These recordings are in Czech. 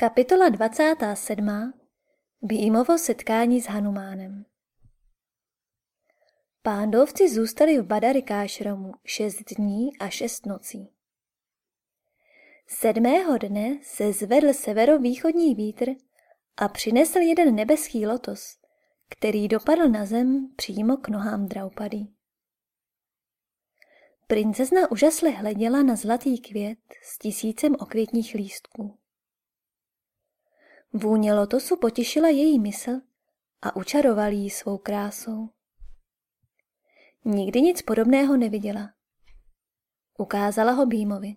Kapitola 27. Bímovo setkání s Hanumánem Pándovci zůstali v Badarikášramu šest dní a šest nocí. Sedmého dne se zvedl severovýchodní vítr a přinesl jeden nebeský lotos, který dopadl na zem přímo k nohám Draupady. Princezna úžasle hleděla na zlatý květ s tisícem okvětních lístků. Vůně lotosu potěšila její mysl a učaroval jí svou krásou. Nikdy nic podobného neviděla. Ukázala ho Bímovi.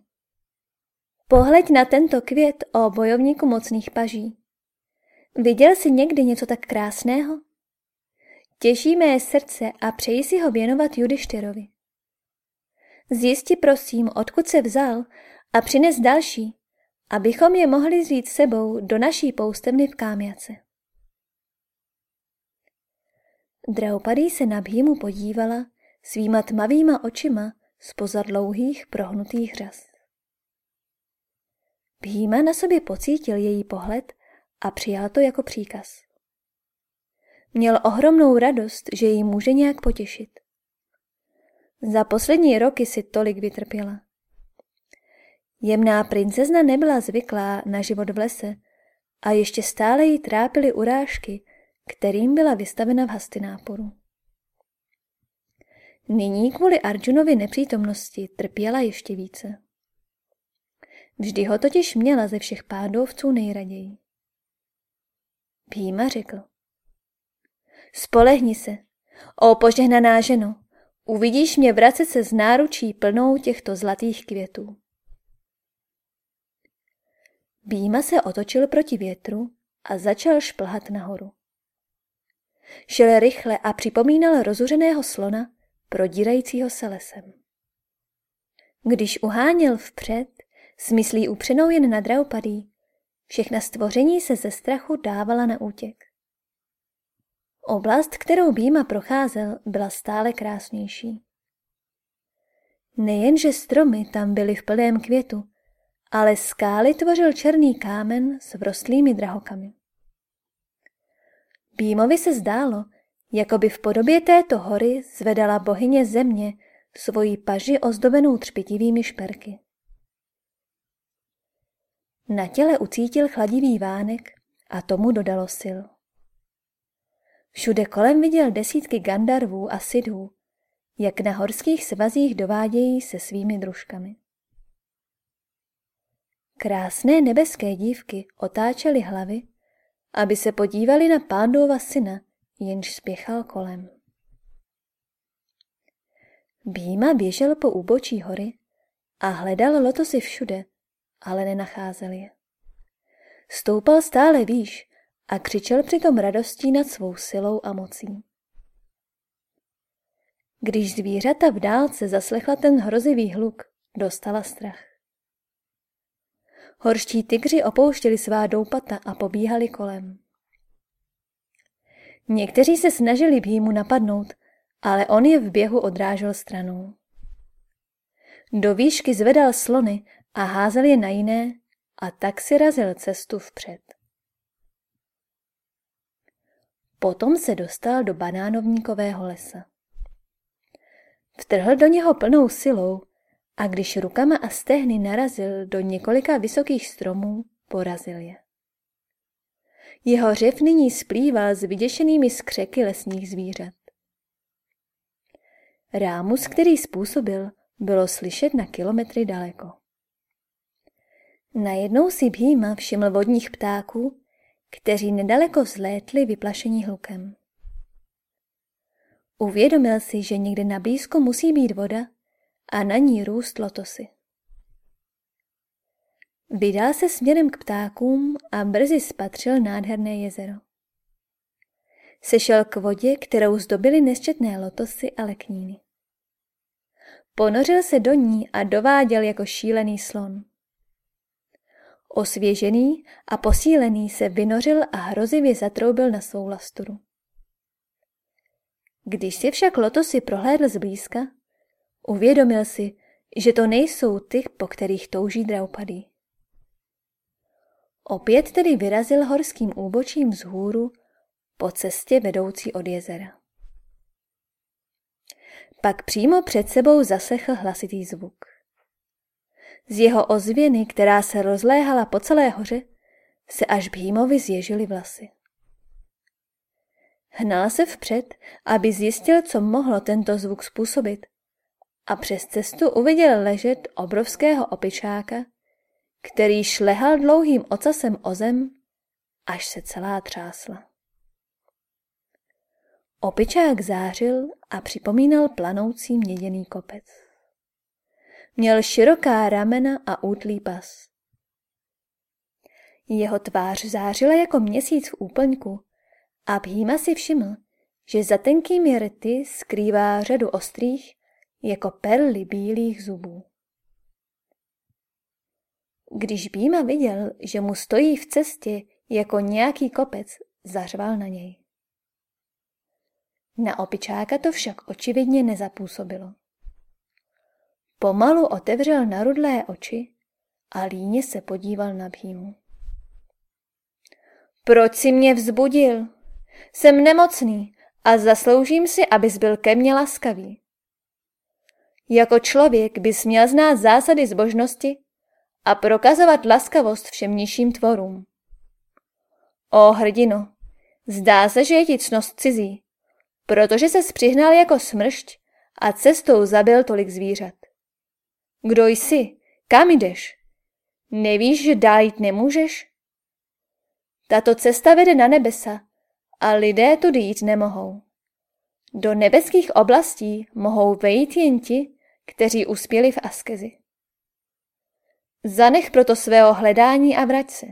Pohleď na tento květ o bojovníku mocných paží. Viděl jsi někdy něco tak krásného? Těší mé srdce a přeji si ho věnovat Judištyrovi. Zjisti prosím, odkud se vzal a přines další, abychom je mohli vzít sebou do naší poustevny v Kámjace. Draupadý se na Bhímu podívala svýma tmavýma očima spoza dlouhých prohnutých řas. Bhíma na sobě pocítil její pohled a přijal to jako příkaz. Měl ohromnou radost, že ji může nějak potěšit. Za poslední roky si tolik vytrpěla. Jemná princezna nebyla zvyklá na život v lese a ještě stále jí trápily urážky, kterým byla vystavena v Hastináporu. Nyní kvůli Arjunovi nepřítomnosti trpěla ještě více. Vždy ho totiž měla ze všech pádovců nejraději. Píma řekl. Spolehni se, o požehnaná ženo, uvidíš mě vracet se z náručí plnou těchto zlatých květů. Býma se otočil proti větru a začal šplhat nahoru. Šel rychle a připomínal rozuřeného slona, prodírajícího se lesem. Když uháněl vpřed, smyslí upřenou jen na draupadí, všechna stvoření se ze strachu dávala na útěk. Oblast, kterou Býma procházel, byla stále krásnější. Nejenže stromy tam byly v plném květu, ale skály tvořil černý kámen s vrostlými drahokami. Býmovi se zdálo, jako by v podobě této hory zvedala bohyně země svoji paži ozdobenou třpitivými šperky. Na těle ucítil chladivý vánek a tomu dodalo sil. Všude kolem viděl desítky gandarvů a sidhů, jak na horských svazích dovádějí se svými družkami. Krásné nebeské dívky otáčely hlavy, aby se podívali na pándova syna, jenž spěchal kolem. Býma běžel po úbočí hory a hledal lotosy všude, ale nenacházel je. Stoupal stále výš a křičel přitom radostí nad svou silou a mocí. Když zvířata v dálce zaslechla ten hrozivý hluk, dostala strach. Horští tygři opouštěli svá doupata a pobíhali kolem. Někteří se snažili Bhímu napadnout, ale on je v běhu odrážel stranou. Do výšky zvedal slony a házel je na jiné a tak si razil cestu vpřed. Potom se dostal do banánovníkového lesa. Vtrhl do něho plnou silou a když rukama a stehny narazil do několika vysokých stromů, porazil je. Jeho řev nyní splýval s vyděšenými skřeky lesních zvířat. Rámus, který způsobil, bylo slyšet na kilometry daleko. Najednou si Bhýma všiml vodních ptáků, kteří nedaleko vzlétli vyplašení hlukem. Uvědomil si, že někde na blízko musí být voda a na ní růst lotosy. Vydal se směrem k ptákům a brzy spatřil nádherné jezero. Sešel k vodě, kterou zdobily nesčetné lotosy a lekníny. Ponořil se do ní a dováděl jako šílený slon. Osvěžený a posílený se vynořil a hrozivě zatroubil na svou lasturu. Když si však lotosy prohlédl zblízka, Uvědomil si, že to nejsou ty, po kterých touží Draupadi. Opět tedy vyrazil horským úbočím vzhůru po cestě vedoucí od jezera. Pak přímo před sebou zaslechl hlasitý zvuk. Z jeho ozvěny, která se rozléhala po celé hoře, se až Bhímovi zježily vlasy. Hnal se vpřed, aby zjistil, co mohlo tento zvuk způsobit a přes cestu uviděl ležet obrovského opičáka, který šlehal dlouhým ocasem o zem, až se celá třásla. Opičák zářil a připomínal planoucí měděný kopec. Měl široká ramena a útlý pas. Jeho tvář zářila jako měsíc v úplňku a Bhýma si všiml, že za tenkými rty skrývá řadu ostrých, jako perly bílých zubů. Když Bíma viděl, že mu stojí v cestě jako nějaký kopec, zařval na něj. Na opičáka to však očividně nezapůsobilo. Pomalu otevřel narudlé oči a líně se podíval na Bímu. Proč si mě vzbudil? Jsem nemocný a zasloužím si, abys byl ke mně laskavý. Jako člověk bys měl znát zásady zbožnosti a prokazovat laskavost všem nižším tvorům. O hrdino, zdá se, že je ti cnost cizí, protože se přihnal jako smršť a cestou zabil tolik zvířat. Kdo jsi? Kam jdeš? Nevíš, že dál jít nemůžeš? Tato cesta vede na nebesa a lidé tudy jít nemohou. Do nebeských oblastí mohou vejít jen ti, kteří uspěli v askezi. Zanech proto svého hledání a vrať se.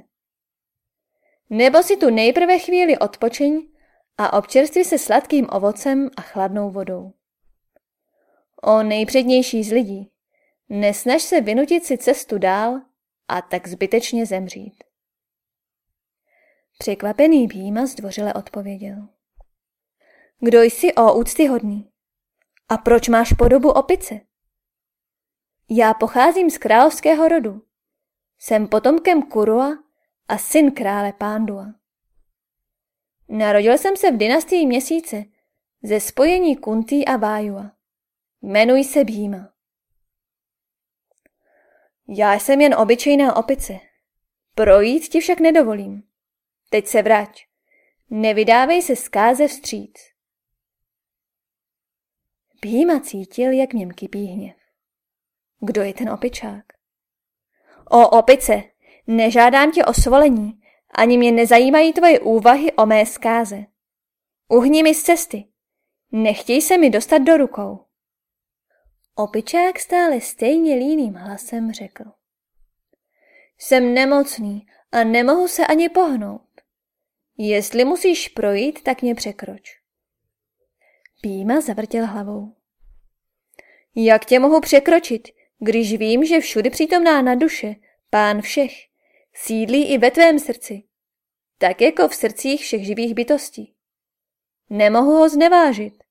Nebo si tu nejprve chvíli odpočeň a občerství se sladkým ovocem a chladnou vodou. O nejpřednější z lidí, nesnaž se vynutit si cestu dál a tak zbytečně zemřít. Překvapený Bíma zdvořile odpověděl. Kdo jsi o úctyhodný? A proč máš podobu opice? Já pocházím z královského rodu. Jsem potomkem Kurua a syn krále Pándua. Narodil jsem se v dynastii měsíce ze spojení Kuntý a Vájua. Jmenuji se Bhíma. Já jsem jen obyčejná opice. Projít ti však nedovolím. Teď se vrať. Nevydávej se zkáze vstříc. Bhíma cítil, jak něm kypí hněv. Kdo je ten opičák? O opice, nežádám tě o svolení, ani mě nezajímají tvoje úvahy o mé zkáze. Uhni mi z cesty. Nechtěj se mi dostat do rukou. Opičák stále stejně líným hlasem řekl. Jsem nemocný a nemohu se ani pohnout. Jestli musíš projít, tak mě překroč. Píma zavrtěl hlavou. Jak tě mohu překročit, když vím, že všudy přítomná na duše, pán všech, sídlí i ve tvém srdci, tak jako v srdcích všech živých bytostí. Nemohu ho znevážit.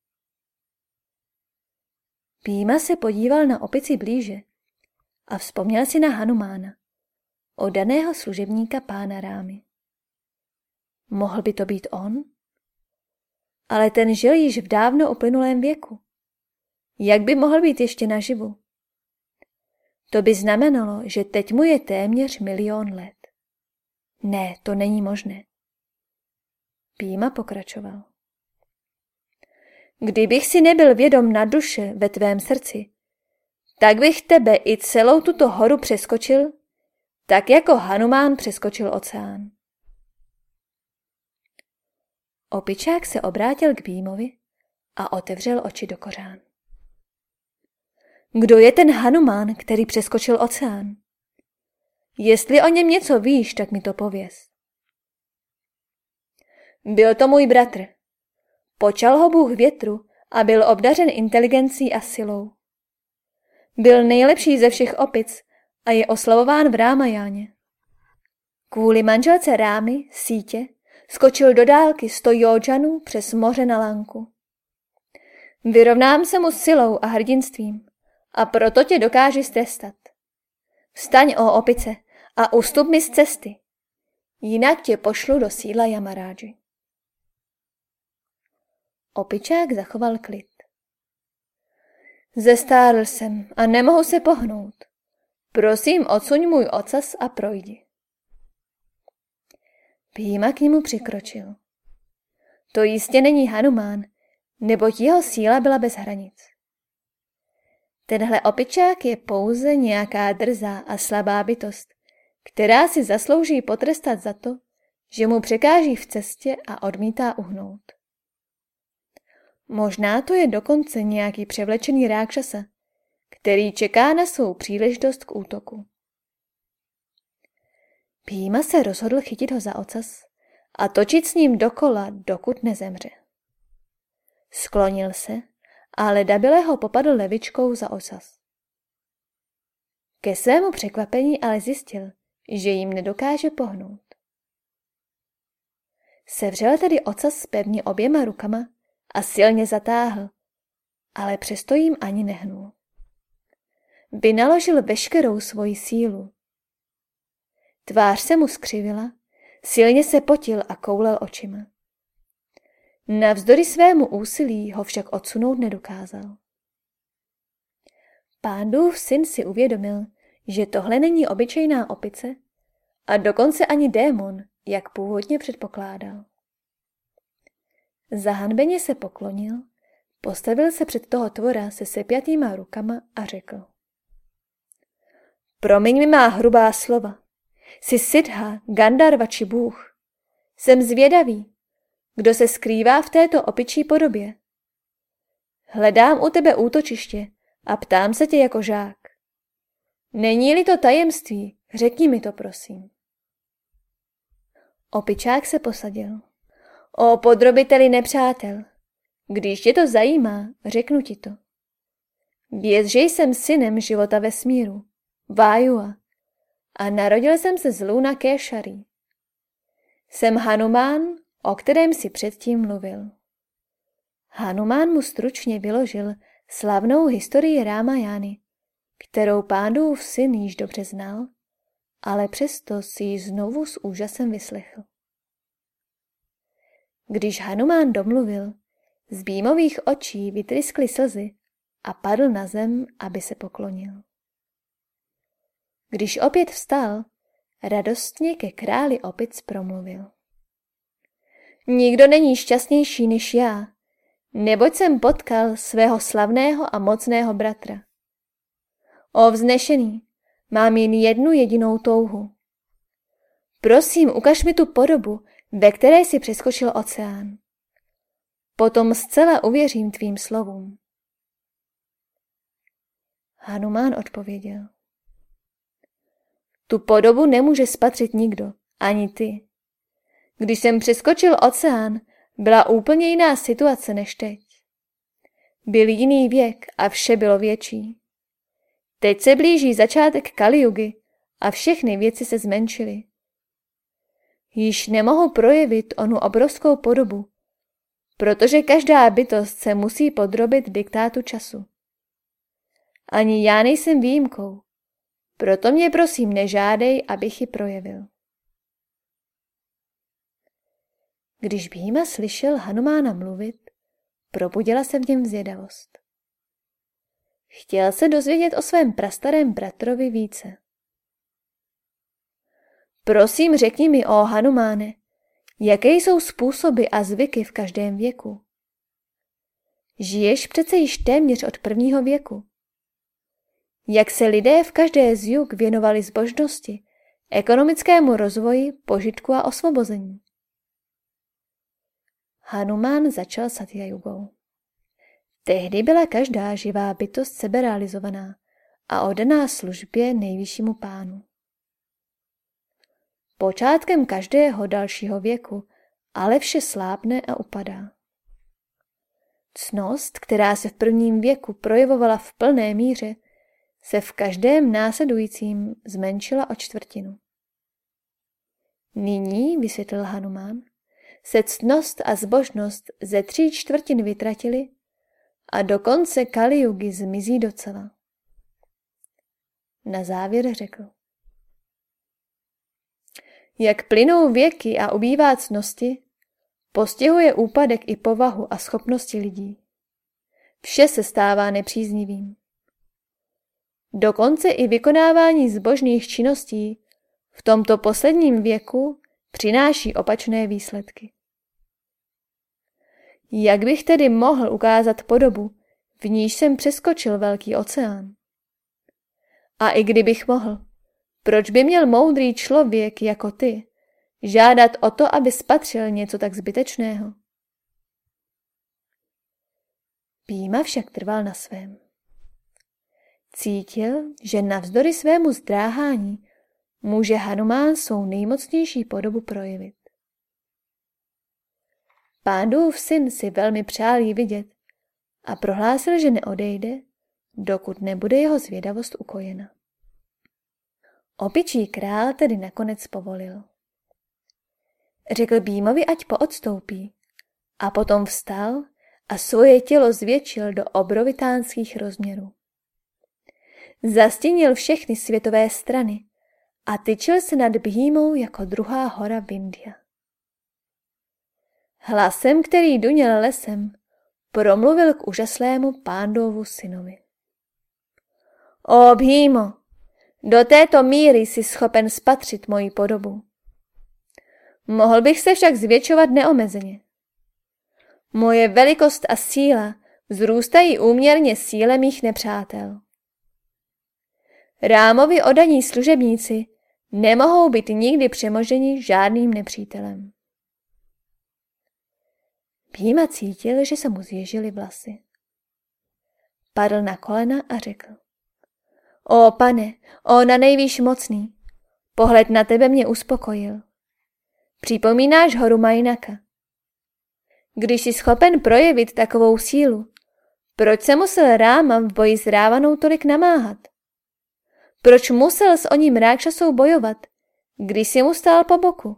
Píma se podíval na opici blíže a vzpomněl si na Hanumána, daného služebníka pána Rámy. Mohl by to být on? Ale ten žil již v dávno uplynulém věku. Jak by mohl být ještě naživu? To by znamenalo, že teď mu je téměř milion let. Ne, to není možné. Píma pokračoval. Kdybych si nebyl vědom na duše ve tvém srdci, tak bych tebe i celou tuto horu přeskočil, tak jako Hanumán přeskočil oceán. Opičák se obrátil k Bímovi a otevřel oči do kořán. Kdo je ten Hanumán, který přeskočil oceán? Jestli o něm něco víš, tak mi to pověz. Byl to můj bratr. Počal ho Bůh větru a byl obdařen inteligencí a silou. Byl nejlepší ze všech opic a je oslavován v Rámajáně. Kvůli manželce Rámy, sítě, skočil do dálky sto jódžanů přes moře na lanku. Vyrovnám se mu silou a hrdinstvím a proto tě dokáži strestat. Vstaň, o opice, a ustup mi z cesty. jinak tě pošlu do sídla Yamaráži. Opičák zachoval klid. Zestárl jsem a nemohu se pohnout. Prosím, odsuň můj ocas a projdi. Píma k němu přikročil. To jistě není Hanumán, neboť jeho síla byla bez hranic. Tenhle opičák je pouze nějaká drzá a slabá bytost, která si zaslouží potrestat za to, že mu překáží v cestě a odmítá uhnout. Možná to je dokonce nějaký převlečený rákšasa, který čeká na svou příležitost k útoku. Píma se rozhodl chytit ho za ocas a točit s ním dokola, dokud nezemře. Sklonil se ale Dabile ho popadl levičkou za ocas. Ke svému překvapení ale zjistil, že jim nedokáže pohnout. Sevřel tedy ocas pevně oběma rukama a silně zatáhl, ale přesto jim ani nehnul. Vynaložil veškerou svoji sílu. Tvář se mu skřivila, silně se potil a koulel očima. Navzdory svému úsilí ho však odsunout nedokázal. Pándův syn si uvědomil, že tohle není obyčejná opice a dokonce ani démon, jak původně předpokládal. Zahanbeně se poklonil, postavil se před toho tvora se sepjatýma rukama a řekl. Promiň mi má hrubá slova. Jsi Sidha, Gandharva či Bůh. Jsem zvědavý, kdo se skrývá v této opičí podobě. Hledám u tebe útočiště a ptám se tě jako žák. Není-li to tajemství, řekni mi to, prosím. Opičák se posadil. O podrobiteli nepřátel, když tě to zajímá, řeknu ti to. Věz, že jsem synem života vesmíru, Vájua, a narodil jsem se z Luna Kéšarí. Jsem Hanumán, o kterém si předtím mluvil. Hanumán mu stručně vyložil slavnou historii Rámajány, kterou pádův syn již dobře znal, ale přesto si ji znovu s úžasem vyslechl. Když Hanumán domluvil, z býmových očí vytryskly slzy a padl na zem, aby se poklonil. Když opět vstal, radostně ke králi opic promluvil. Nikdo není šťastnější než já, neboť jsem potkal svého slavného a mocného bratra. O vznešený, mám jen jednu jedinou touhu. Prosím, ukaž mi tu podobu, ve které jsi přeskočil oceán. Potom zcela uvěřím tvým slovům. Hanumán odpověděl. Tu podobu nemůže spatřit nikdo, ani ty. Když jsem přeskočil oceán, byla úplně jiná situace než teď. Byl jiný věk a vše bylo větší. Teď se blíží začátek Kaliugy a všechny věci se zmenšily. Již nemohu projevit onu obrovskou podobu, protože každá bytost se musí podrobit diktátu času. Ani já nejsem výjimkou, proto mě prosím nežádej, abych ji projevil. Když Bhima slyšel Hanumána mluvit, probudila se v něm zvědavost. Chtěl se dozvědět o svém prastarém bratrovi více. Prosím, řekni mi, o Hanumáne, jaké jsou způsoby a zvyky v každém věku. Žiješ přece již téměř od prvního věku. Jak se lidé v každé z věnovali zbožnosti, ekonomickému rozvoji, požitku a osvobození. Hanuman začal satya jugou. Tehdy byla každá živá bytost seberealizovaná a oddaná službě nejvyššímu pánu. Počátkem každého dalšího věku ale vše slábne a upadá. Cnost, která se v prvním věku projevovala v plné míře, se v každém následujícím zmenšila o čtvrtinu. Nyní, vysvětlil Hanuman, se ctnost a zbožnost ze tří čtvrtin vytratili a do konce Kaliugy zmizí docela. Na závěr řekl. jak plynou věky a ubývá cnosti, postihuje úpadek i povahu a schopnosti lidí. Vše se stává nepříznivým. Dokonce i vykonávání zbožných činností v tomto posledním věku přináší opačné výsledky. Jak bych tedy mohl ukázat podobu, v níž jsem přeskočil velký oceán? A i kdybych mohl, proč by měl moudrý člověk jako ty žádat o to, aby spatřil něco tak zbytečného? Píma však trval na svém. Cítil, že navzdory svému zdráhání může Hanumán svou nejmocnější podobu projevit. Pándův syn si velmi přál jí vidět a prohlásil, že neodejde, dokud nebude jeho zvědavost ukojena. Opičí král tedy nakonec povolil. Řekl Bímovi, ať poodstoupí, a potom vstal a svoje tělo zvětšil do obrovitánských rozměrů. Zastínil všechny světové strany a tyčil se nad Bhímou jako druhá hora Vindia. Hlasem, který duněl lesem, promluvil k úžaslému pándovu synovi. O Bhímo, do této míry jsi schopen spatřit moji podobu. Mohl bych se však zvětšovat neomezeně. Moje velikost a síla vzrůstají úměrně síle mých nepřátel. Rámovi odaní služebníci nemohou být nikdy přemoženi žádným nepřítelem. Píma cítil, že se mu zježily vlasy. Padl na kolena a řekl. O pane, o na nejvýš mocný, pohled na tebe mě uspokojil. Připomínáš horu Majnaka. Když jsi schopen projevit takovou sílu, proč se musel Ráma v boji s Rávanou tolik namáhat? Proč musel s oním rákšasou bojovat, když si mu stál po boku?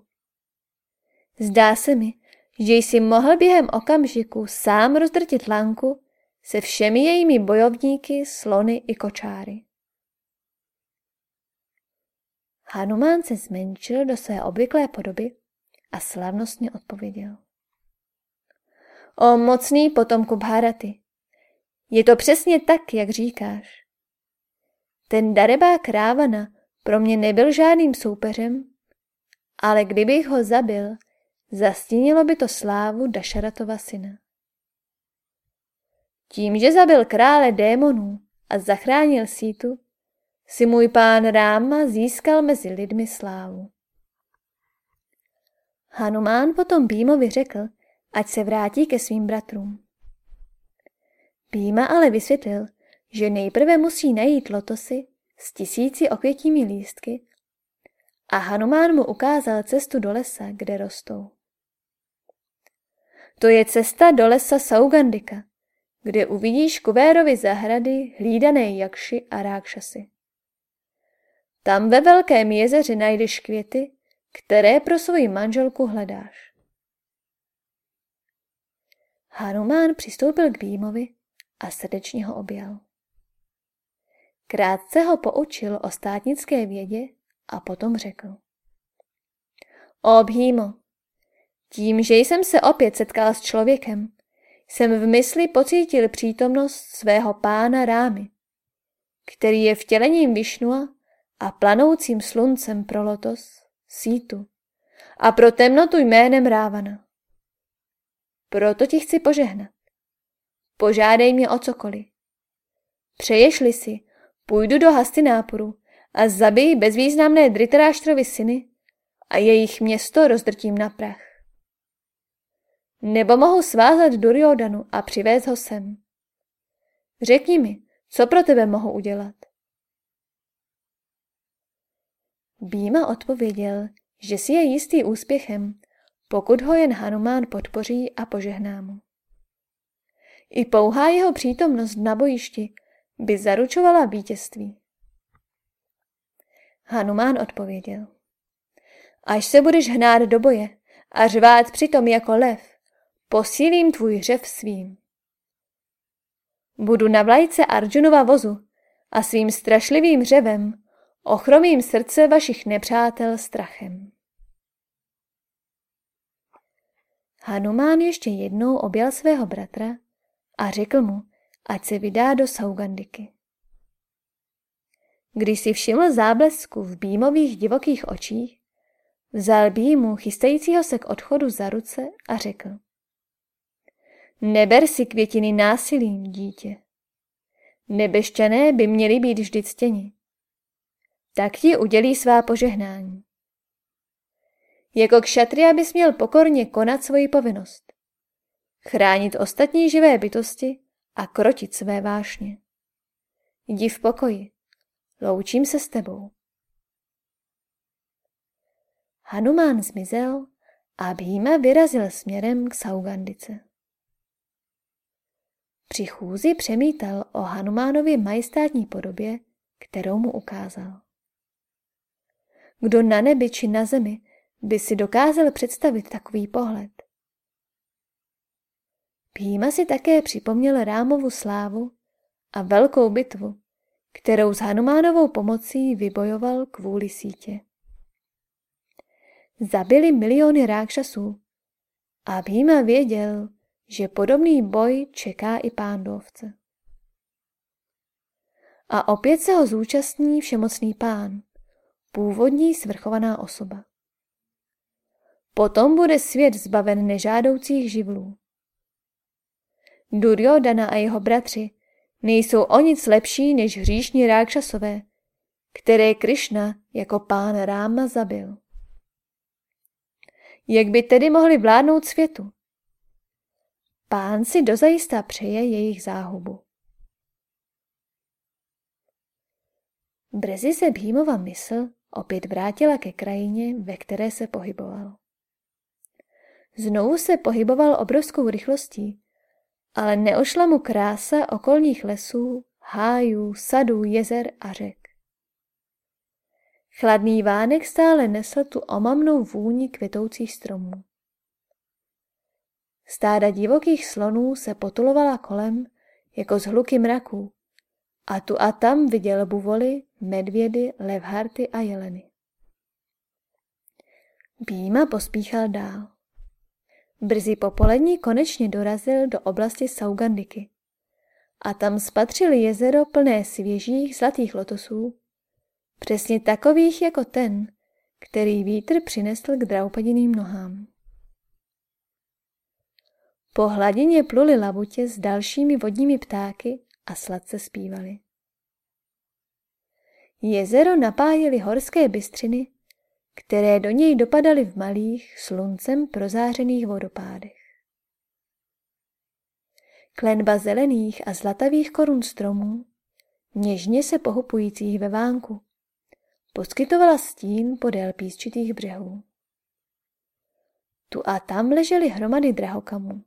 Zdá se mi, že jsi mohl během okamžiku sám rozdrtit lanku se všemi jejími bojovníky, slony i kočáry. Hanumán se zmenšil do své obvyklé podoby a slavnostně odpověděl. O mocný potomku Bharaty, je to přesně tak, jak říkáš. Ten darebák Rávana pro mě nebyl žádným soupeřem, ale kdybych ho zabil, zastínilo by to slávu Dašaratova syna. Tím, že zabil krále démonů a zachránil sítu, si můj pán Ráma získal mezi lidmi slávu. Hanumán potom Bímovi řekl, ať se vrátí ke svým bratrům. Bíma ale vysvětlil, že nejprve musí najít lotosy s tisíci okvětími lístky a Hanumán mu ukázal cestu do lesa, kde rostou. To je cesta do lesa Saugandika, kde uvidíš Kuvérovi zahrady hlídané jakši a rákšasy. Tam ve velkém jezeře najdeš květy, které pro svoji manželku hledáš. Hanumán přistoupil k Bímovi a srdečně ho objal. Krátce ho poučil o státnické vědě a potom řekl. O Bhímo, tím, že jsem se opět setkal s člověkem, jsem v mysli pocítil přítomnost svého pána Rámy, který je vtělením Višnua a planoucím sluncem pro lotos, sítu a pro temnotu jménem Rávana. Proto ti chci požehnat. Požádej mě o cokoliv. Přeješli si, půjdu do Hastináporu a zabij bezvýznamné Dritaráštrovy syny a jejich město rozdrtím na prach. Nebo mohu svázat Duryodanu a přivést ho sem. Řekni mi, co pro tebe mohu udělat. Býma odpověděl, že si je jistý úspěchem, pokud ho jen Hanumán podpoří a požehná mu. I pouhá jeho přítomnost na bojišti by zaručovala vítězství. Hanumán odpověděl. Až se budeš hnát do boje a řvát přitom jako lev, posílím tvůj řev svým. Budu na vlajce Arjunova vozu a svým strašlivým řevem ochromím srdce vašich nepřátel strachem. Hanumán ještě jednou objal svého bratra a řekl mu, ať se vydá do Saugandiky. Když si všiml záblesku v býmových divokých očích, vzal Bímu chystajícího se k odchodu za ruce a řekl. Neber si květiny násilím, dítě. Nebešťané by měli být vždy ctěni. Tak ti udělí svá požehnání. Jako kšatria bys měl pokorně konat svoji povinnost. Chránit ostatní živé bytosti a krotit své vášně. Jdi v pokoji. Loučím se s tebou. Hanumán zmizel a Bhima vyrazil směrem k Saugandice. Při chůzi přemítal o Hanumánově majestátní podobě, kterou mu ukázal. Kdo na nebi či na zemi by si dokázal představit takový pohled? Píma si také připomněl Rámovu slávu a velkou bitvu, kterou s Hanumánovou pomocí vybojoval kvůli sítě. Zabili miliony rákšasů a Bhima věděl, že podobný boj čeká i pándovce. A opět se ho zúčastní všemocný pán, původní svrchovaná osoba. Potom bude svět zbaven nežádoucích živlů. Duryodana a jeho bratři nejsou o nic lepší než hříšní rákšasové, které Krišna jako pán Ráma zabil. Jak by tedy mohli vládnout světu? Pán si dozajista přeje jejich záhubu. Brzy se Bhímova mysl opět vrátila ke krajině, ve které se pohyboval. Znovu se pohyboval obrovskou rychlostí, ale neošla mu krása okolních lesů, hájů, sadů, jezer a řek. Chladný vánek stále nesl tu omamnou vůni květoucích stromů. Stáda divokých slonů se potulovala kolem jako z hluky mraků a tu a tam viděl buvoly, medvědy, levharty a jeleny. Býma pospíchal dál. Brzy popolední konečně dorazil do oblasti Saugandiky a tam spatřil jezero plné svěžích zlatých lotosů, přesně takových jako ten, který vítr přinesl k draupadiným nohám. Po hladině pluli labutě s dalšími vodními ptáky a sladce zpívali. Jezero napájely horské bystřiny, které do něj dopadaly v malých, sluncem prozářených vodopádech. Klenba zelených a zlatavých korun stromů, něžně se pohupujících ve vánku, poskytovala stín podél písčitých břehů. Tu a tam ležely hromady drahokamů.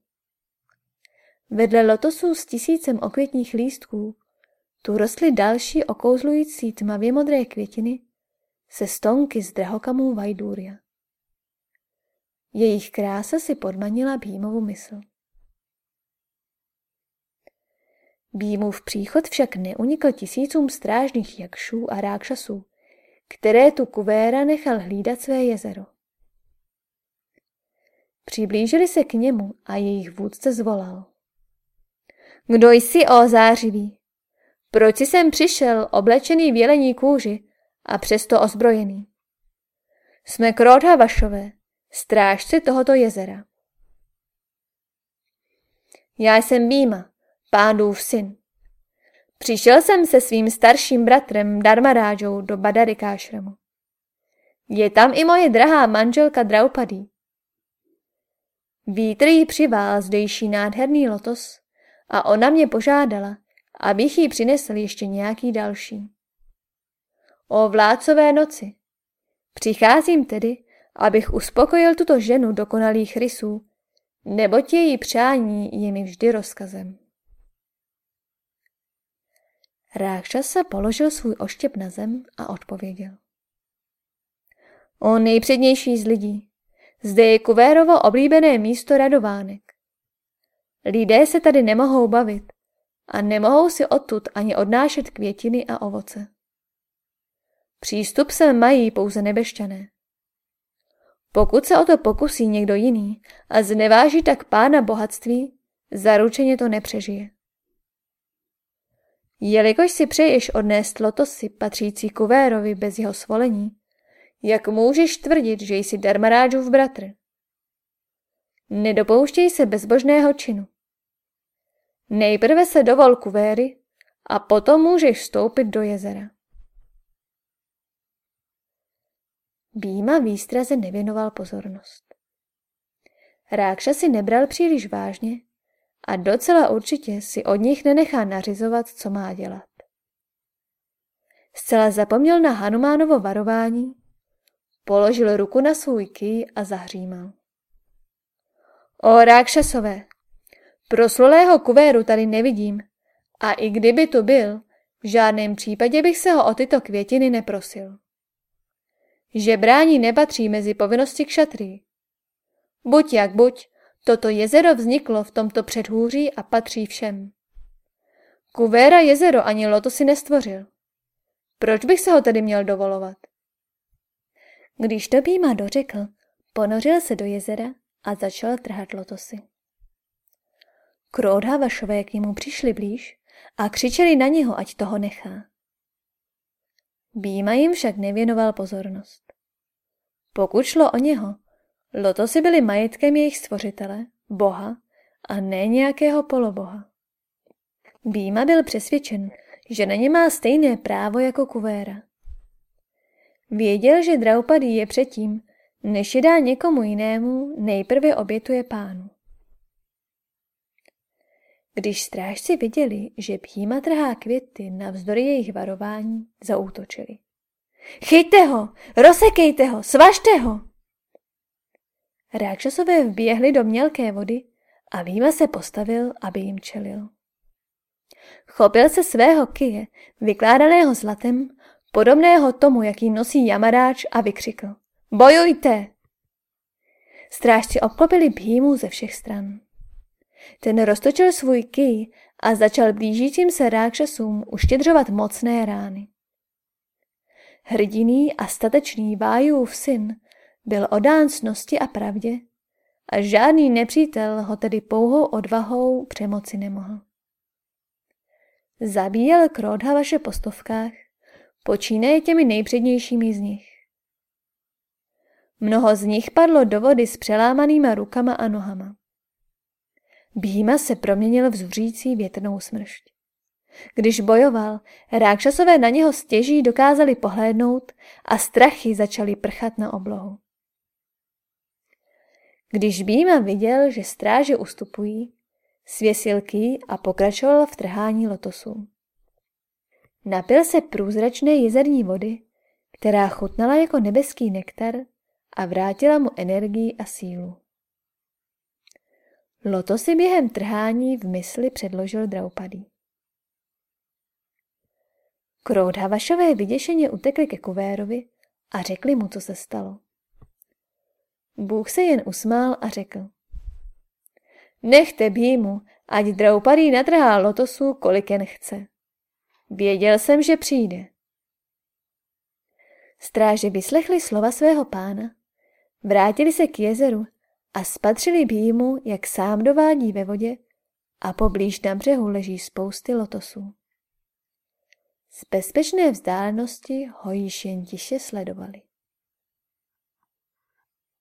Vedle lotosů s tisícem okvětních lístků tu rostly další okouzlující tmavě modré květiny se stonky z drahokamů Vajdůria. Jejich krása si podmanila Bímovu mysl. Bímův příchod však neunikl tisícům strážných jakšů a rákšasů, které tu kuvéra nechal hlídat své jezero. Přiblížili se k němu a jejich vůdce zvolal. Kdo jsi, o zářivý? Proč jsi sem přišel, oblečený v jelení kůži a přesto ozbrojený? Jsme Krodha Vašové, strážci tohoto jezera. Já jsem Býma, pánův syn. Přišel jsem se svým starším bratrem Dharmarážou do Badarikášramu. Je tam i moje drahá manželka Draupadý. Vítr jí přivál zdejší nádherný lotos a ona mě požádala, abych jí přinesl ještě nějaký další. O vládcové noci, přicházím tedy, abych uspokojil tuto ženu dokonalých rysů, neboť její přání je mi vždy rozkazem. se položil svůj oštěp na zem a odpověděl. O nejpřednější z lidí, zde je Kuvérovo oblíbené místo radovánek. Lidé se tady nemohou bavit a nemohou si odtud ani odnášet květiny a ovoce. Přístup sem mají pouze nebešťané. Pokud se o to pokusí někdo jiný a zneváží tak pána bohatství, zaručeně to nepřežije. Jelikož si přeješ odnést lotosy patřící Kuvérovi bez jeho svolení, jak můžeš tvrdit, že jsi Darmarážův bratr? Nedopouštěj se bezbožného činu. Nejprve se dovol Kuvéry a potom můžeš vstoupit do jezera. Býma výstraze nevěnoval pozornost. Rákša si nebral příliš vážně a docela určitě si od nich nenechá nařizovat, co má dělat. Zcela zapomněl na Hanumánovo varování, položil ruku na svůj ký a zahřímal. O rákšasové, proslulého kuvéru tady nevidím a i kdyby tu byl, v žádném případě bych se ho o tyto květiny neprosil. Žebrání nepatří mezi povinnosti k šatří. Buď jak buď, Toto jezero vzniklo v tomto předhůří a patří všem. Kuvéra jezero ani loto si nestvořil. Proč bych se ho tedy měl dovolovat? Když to Býma dořekl, ponořil se do jezera a začal trhat lotosy. Kródhavašové k němu přišli blíž a křičeli na něho, ať toho nechá. Býma jim však nevěnoval pozornost. Pokud šlo o něho, Lotosy byly majetkem jejich stvořitele, boha a ne nějakého poloboha. Býma byl přesvědčen, že na ně má stejné právo jako Kuvéra. Věděl, že Draupadi je předtím, než je dá někomu jinému, nejprve obětuje pánu. Když strážci viděli, že Bhýma trhá květy navzdory jejich varování, zaútočili. Chyťte ho! Rozsekejte ho! Svažte ho! Rákšasové vběhli do mělké vody a Výma se postavil, aby jim čelil. Chopil se svého kije, vykládaného zlatem, podobného tomu, jaký nosí jamaráč a vykřikl. Bojujte! Strážci obklopili Bhímu ze všech stran. Ten roztočil svůj kij a začal blížícím se rákšasům uštědřovat mocné rány. Hrdiný a statečný Vájův syn byl odán snosti a pravdě a žádný nepřítel ho tedy pouhou odvahou přemoci nemohl. Zabíjel Krodha vaše postovkách, počínaje těmi nejpřednějšími z nich. Mnoho z nich padlo do vody s přelámanýma rukama a nohama. Býma se proměnil v zuřící větrnou smršť. Když bojoval, rákšasové na něho stěží dokázali pohlédnout a strachy začaly prchat na oblohu. Když Býma viděl, že stráže ustupují, svěsil ký a pokračoval v trhání lotosů. Napil se průzračné jezerní vody, která chutnala jako nebeský nektar a vrátila mu energii a sílu. Lotosy během trhání v mysli předložil Draupadý. Kroudhavašové vyděšeně utekli ke Kuvérovi a řekli mu, co se stalo. Bůh se jen usmál a řekl. Nechte Bímu, ať Draupadý natrhá lotosu, kolik jen chce. Věděl jsem, že přijde. Stráže vyslechli slova svého pána, vrátili se k jezeru a spatřili Bímu, jak sám dovádí ve vodě a poblíž na břehu leží spousty lotosů. Z bezpečné vzdálenosti ho již jen tiše sledovali.